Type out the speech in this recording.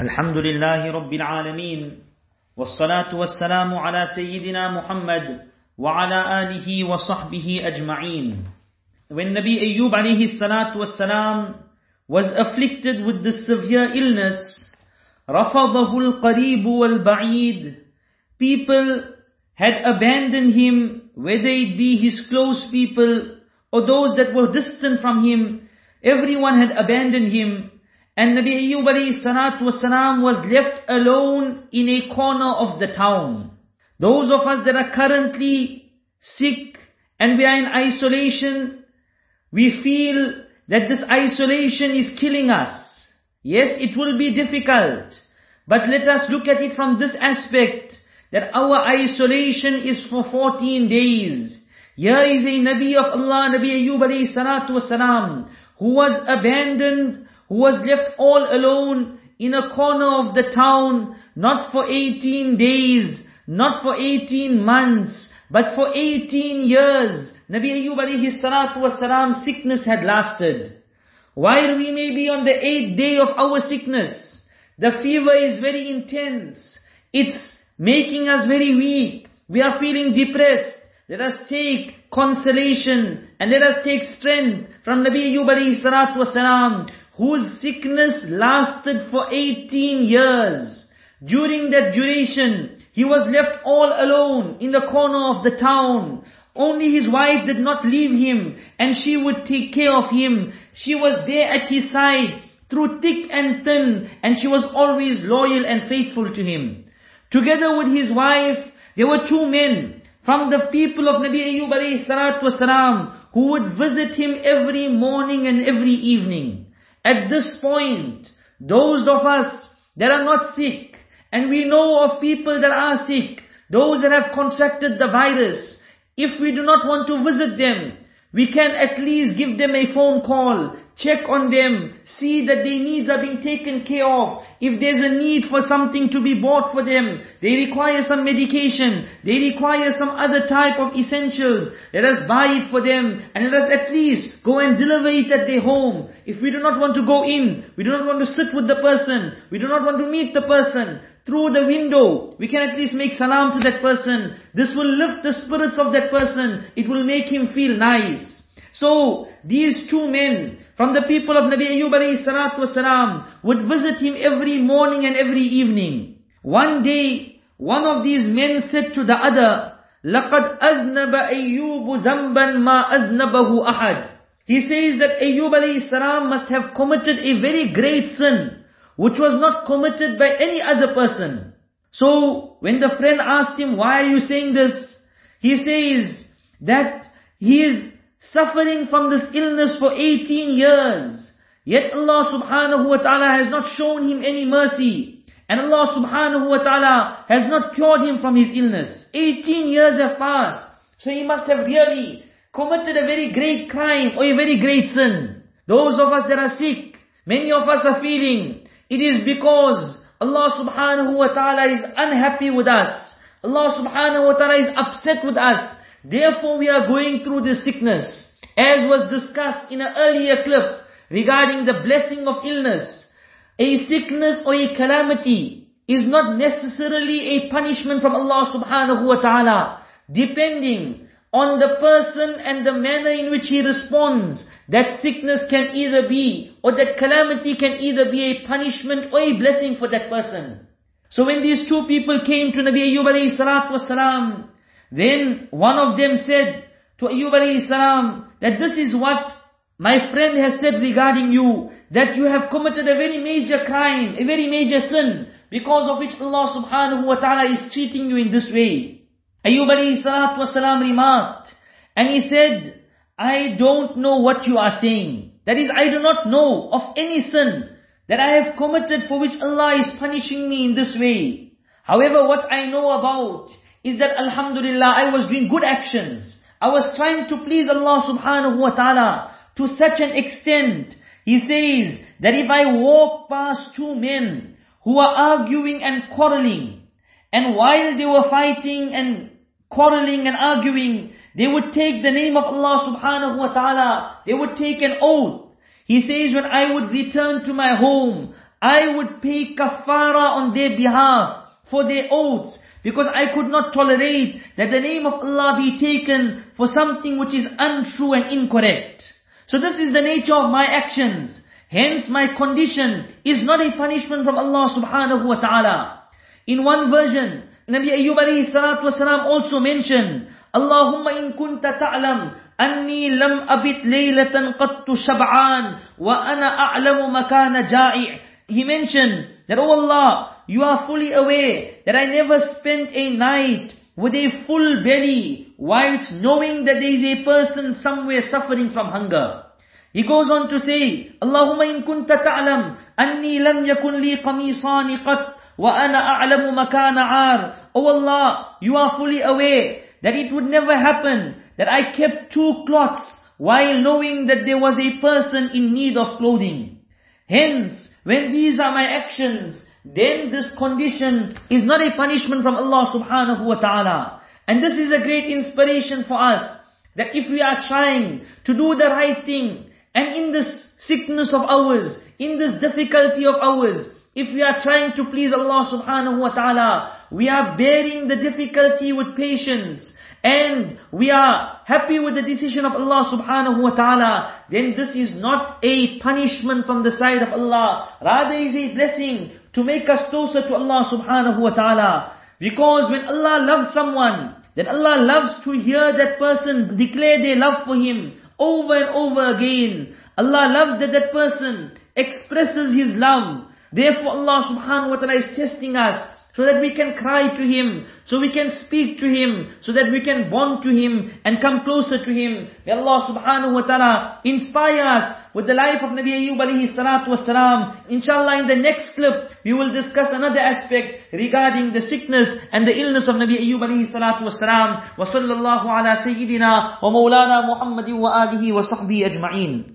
الحمد لله رب العالمين والصلاة والسلام على سيدنا محمد وعلى آله وصحبه أجمعين When Nabi Ayyub alayhi salatu wassalam was afflicted with this severe illness, رفضه القريب والبعيد People had abandoned him, whether it be his close people or those that were distant from him. Everyone had abandoned him. And Nabi Ayyub alayhi was left alone in a corner of the town. Those of us that are currently sick and we are in isolation, we feel that this isolation is killing us. Yes, it will be difficult. But let us look at it from this aspect, that our isolation is for 14 days. Here is a Nabi of Allah, Nabi Ayyub alayhi who was abandoned who was left all alone in a corner of the town, not for 18 days, not for 18 months, but for 18 years. Nabi Ayyub alayhi salatu wasalam sickness had lasted. While we may be on the eighth day of our sickness, the fever is very intense. It's making us very weak. We are feeling depressed. Let us take consolation and let us take strength from Nabi Ayyub alayhi salatu wasalam whose sickness lasted for 18 years. During that duration, he was left all alone in the corner of the town. Only his wife did not leave him and she would take care of him. She was there at his side through thick and thin and she was always loyal and faithful to him. Together with his wife, there were two men from the people of Nabi Ayyub alayhi salatu wasalam who would visit him every morning and every evening. At this point, those of us that are not sick, and we know of people that are sick, those that have contracted the virus, if we do not want to visit them, we can at least give them a phone call, check on them, see that their needs are being taken care of. If there's a need for something to be bought for them, they require some medication, they require some other type of essentials, let us buy it for them and let us at least go and deliver it at their home. If we do not want to go in, we do not want to sit with the person, we do not want to meet the person, through the window, we can at least make salam to that person. This will lift the spirits of that person. It will make him feel nice. So, these two men from the people of Nabi Ayyub alayhi salatu wasalam would visit him every morning and every evening. One day, one of these men said to the other, لَقَدْ أَذْنَبَ أَيُّوبُ ذَنْبًا مَا أَذْنَبَهُ أَحَدٍ He says that Ayyub alayhi salam must have committed a very great sin which was not committed by any other person. So, when the friend asked him, why are you saying this? He says that he is suffering from this illness for 18 years. Yet Allah subhanahu wa ta'ala has not shown him any mercy. And Allah subhanahu wa ta'ala has not cured him from his illness. 18 years have passed. So he must have really committed a very great crime or a very great sin. Those of us that are sick, many of us are feeling it is because Allah subhanahu wa ta'ala is unhappy with us. Allah subhanahu wa ta'ala is upset with us. Therefore we are going through this sickness. As was discussed in an earlier clip regarding the blessing of illness. A sickness or a calamity is not necessarily a punishment from Allah subhanahu wa ta'ala. Depending on the person and the manner in which he responds that sickness can either be, or that calamity can either be a punishment or a blessing for that person. So when these two people came to Nabi Ayyub alayhi salatu wasalam, then one of them said to Ayyub alayhi salam, that this is what my friend has said regarding you, that you have committed a very major crime, a very major sin, because of which Allah subhanahu wa ta'ala is treating you in this way. Ayyub alayhi salatu remarked, and he said, I don't know what you are saying. That is, I do not know of any sin that I have committed for which Allah is punishing me in this way. However, what I know about is that Alhamdulillah, I was doing good actions. I was trying to please Allah subhanahu wa ta'ala to such an extent. He says that if I walk past two men who are arguing and quarreling, and while they were fighting and quarreling and arguing, they would take the name of Allah subhanahu wa ta'ala. They would take an oath. He says, when I would return to my home, I would pay kafara on their behalf for their oaths because I could not tolerate that the name of Allah be taken for something which is untrue and incorrect. So this is the nature of my actions. Hence my condition is not a punishment from Allah subhanahu wa ta'ala. In one version, Nabi Ayyub alayhi salatu wasalam also mentioned, Allahumma in kunta ta'lam anni lam abit laylatan qattu shab'an wa ana a'lamu makana ja'i' He mentioned that, oh Allah, you are fully aware that I never spent a night with a full belly whilst knowing that there is a person somewhere suffering from hunger. He goes on to say, Allahumma in kunta ta'lam anni lam yakun li qamisani qat wa ana a'lamu makana ar. Oh Allah, you are fully aware that it would never happen that I kept two cloths while knowing that there was a person in need of clothing. Hence, when these are my actions, then this condition is not a punishment from Allah subhanahu wa ta'ala. And this is a great inspiration for us, that if we are trying to do the right thing, and in this sickness of ours, in this difficulty of ours, if we are trying to please Allah subhanahu wa ta'ala, we are bearing the difficulty with patience, and we are happy with the decision of Allah subhanahu wa ta'ala, then this is not a punishment from the side of Allah, rather is a blessing to make us closer to Allah subhanahu wa ta'ala. Because when Allah loves someone, then Allah loves to hear that person declare their love for him over and over again. Allah loves that that person expresses his love. Therefore Allah subhanahu wa ta'ala is testing us so that we can cry to Him, so we can speak to Him, so that we can bond to Him and come closer to Him. May Allah subhanahu wa ta'ala inspire us with the life of Nabi Ayyub alayhi salatu wasalam. Inshallah in the next clip, we will discuss another aspect regarding the sickness and the illness of Nabi Ayyub alayhi salatu wasalam. Wa sallallahu ala sayyidina wa maulana Muhammadin wa alihi wa sahbihi ajma'in.